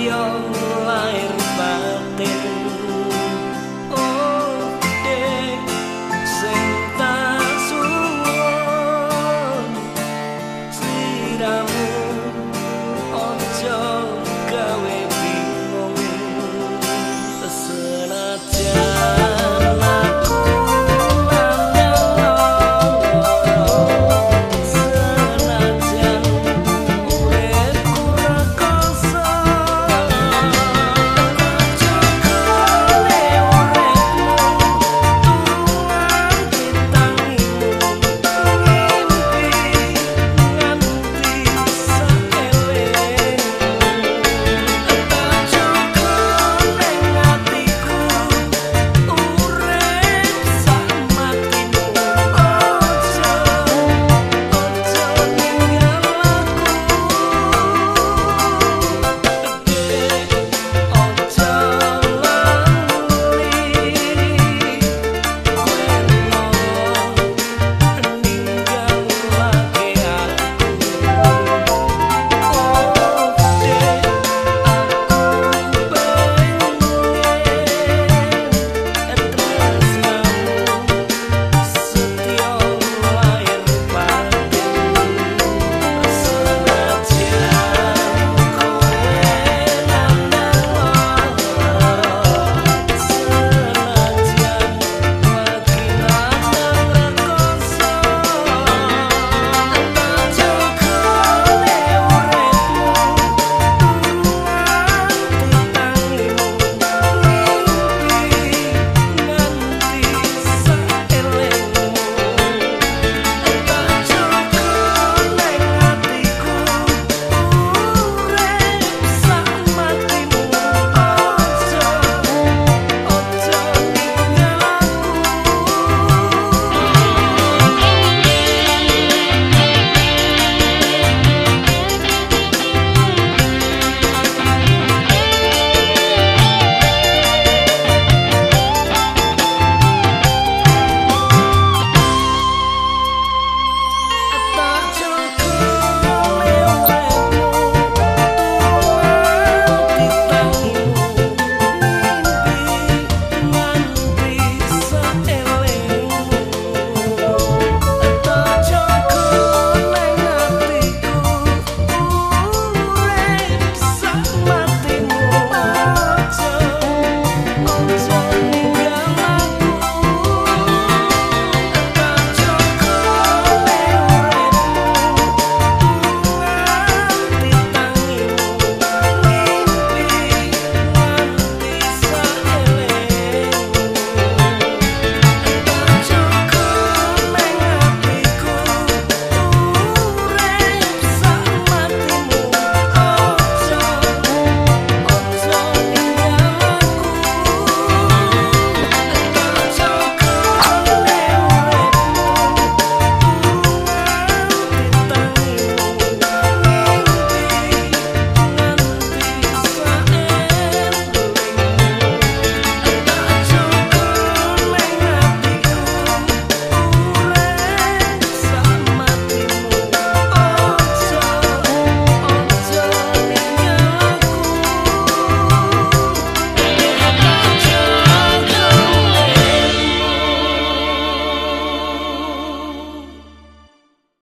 yang lahir batin.